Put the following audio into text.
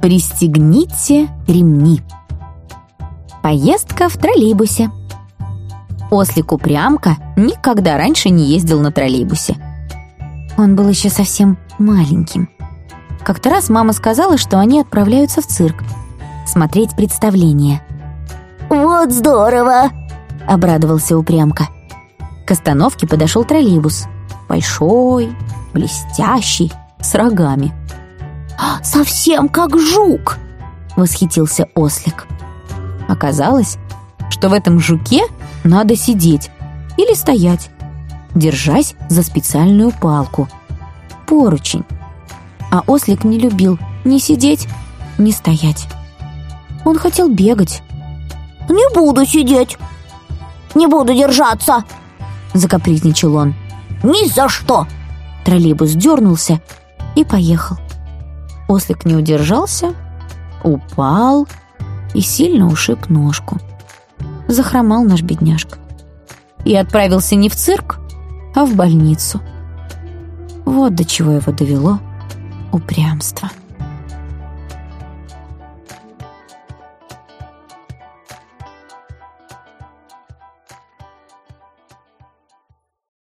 Пристегните ремни. Поездка в троллейбусе. Ослик упрямка никогда раньше не ездил на троллейбусе. Он был еще совсем маленьким. Как-то раз мама сказала, что они отправляются в цирк смотреть представление. «Вот здорово!» — обрадовался упрямка. К остановке подошел троллейбус. Большой, блестящий, с рогами. «Совсем как жук!» — восхитился ослик. Оказалось, что в этом жуке надо сидеть или стоять, держась за специальную палку. Поручень. А ослик не любил ни сидеть, ни стоять. Он хотел бегать. «Не буду сидеть! Не буду держаться!» Закапризничал он. «Ни за что!» Троллейбус дернулся и поехал. Ослик не удержался, упал и сильно ушиб ножку. Захромал наш бедняжка. И отправился не в цирк, а в больницу. Вот до чего его довело упрямство.